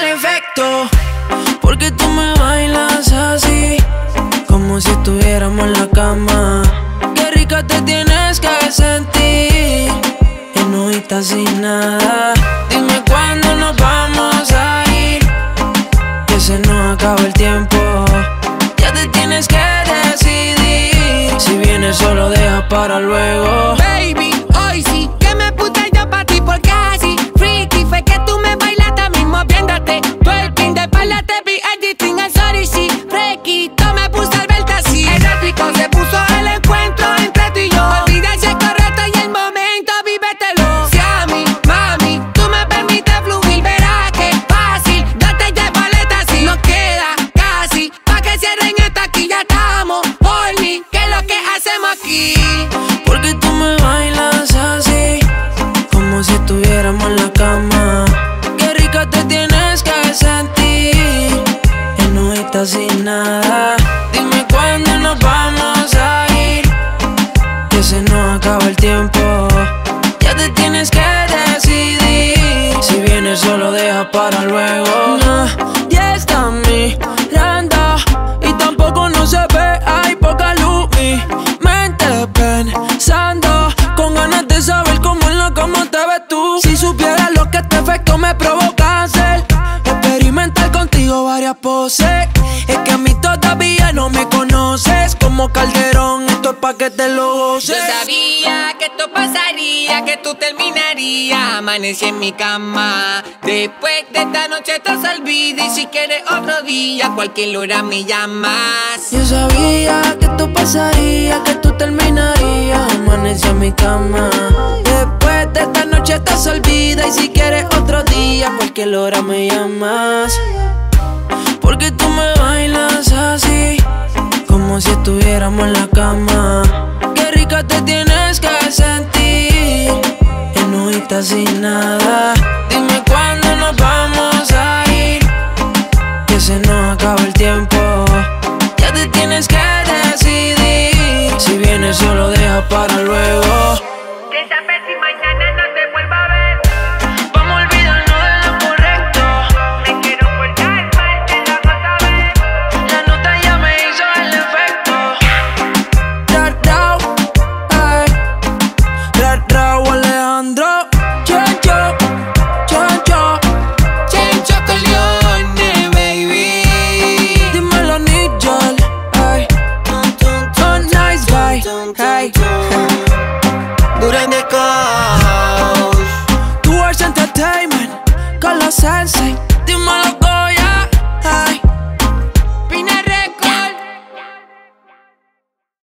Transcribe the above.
correcto. Porque tú me bailas así, como si estuviéramos en la cama. Qué rica te tienes que sentir, en sin nada. Dime cuándo nos vamos a ir, que se nos acaba el tiempo. Ya te tienes que decidir, si vienes solo deja para luego. Estuviéramos en la cama. Qué rica te tienes que sentir, en no sin nada. Dime cuándo nos vamos a ir, que se nos acaba el tiempo. Ya te tienes que decidir, si vienes solo deja para luego. Ya Es que a mí todavía no me conoces como Calderón, esto es pa' que te lo Yo goces. sabía que esto pasaría, que tú terminarías. Amanecí en mi cama. Después de esta noche estás olvida. Y si quieres otro día, cualquier hora me llamas. Yo sabía que esto pasaría, que tú terminarías. Amanecí en mi cama. Después de esta noche estás olvida. Y si quieres otro día, cualquier hora me llamas. Tienes que sentir, en no sin nada.